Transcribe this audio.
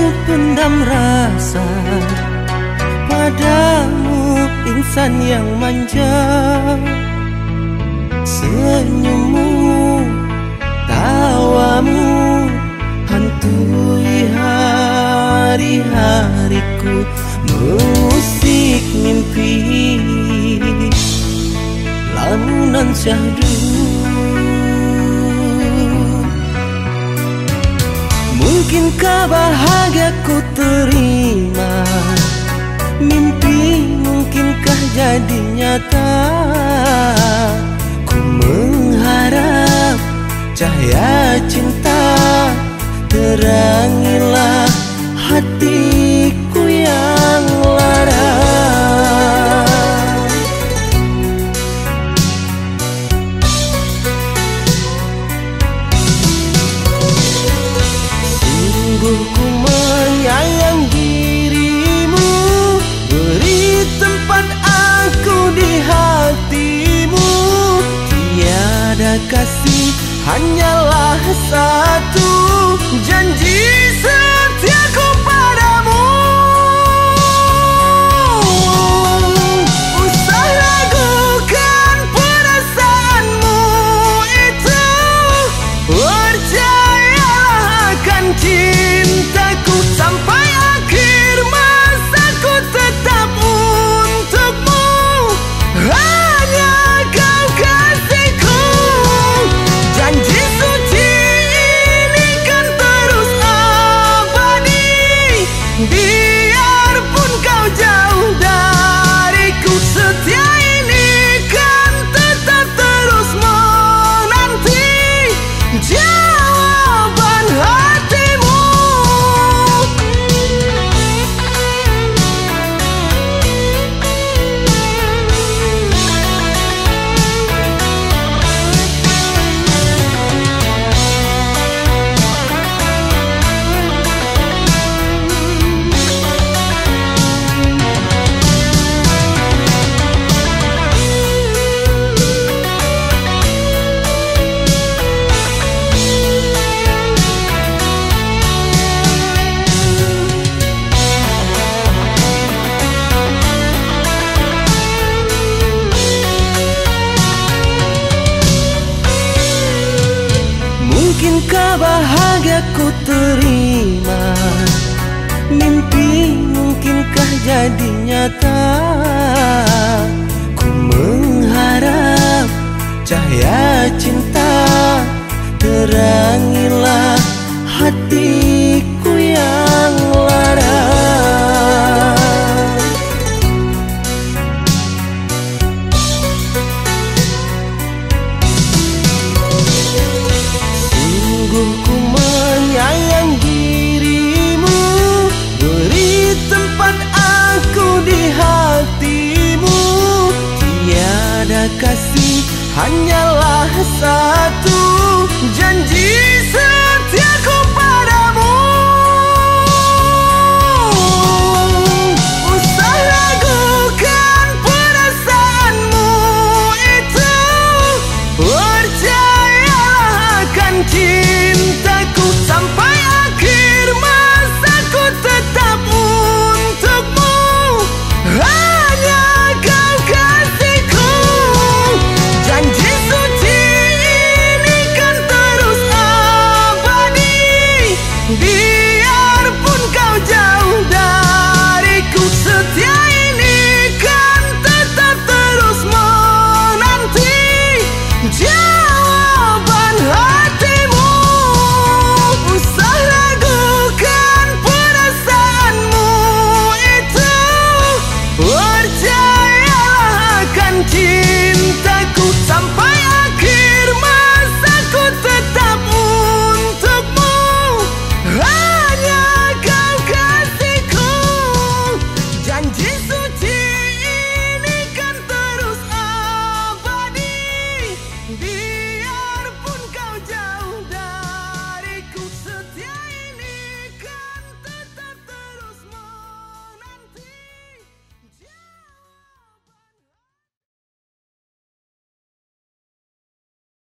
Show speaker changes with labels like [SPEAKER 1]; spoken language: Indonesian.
[SPEAKER 1] ku pendam rasa Padamu insan yang manja. Senyummu, tawamu Hantui hari-hariku. Musik mimpi Lamunan syahdu. Mungkinkah bahagia ku terima. Mimpi mungkinkah jadi nyata? Ku mengharap cahaya hanyalah satu janji bahagia ku terima.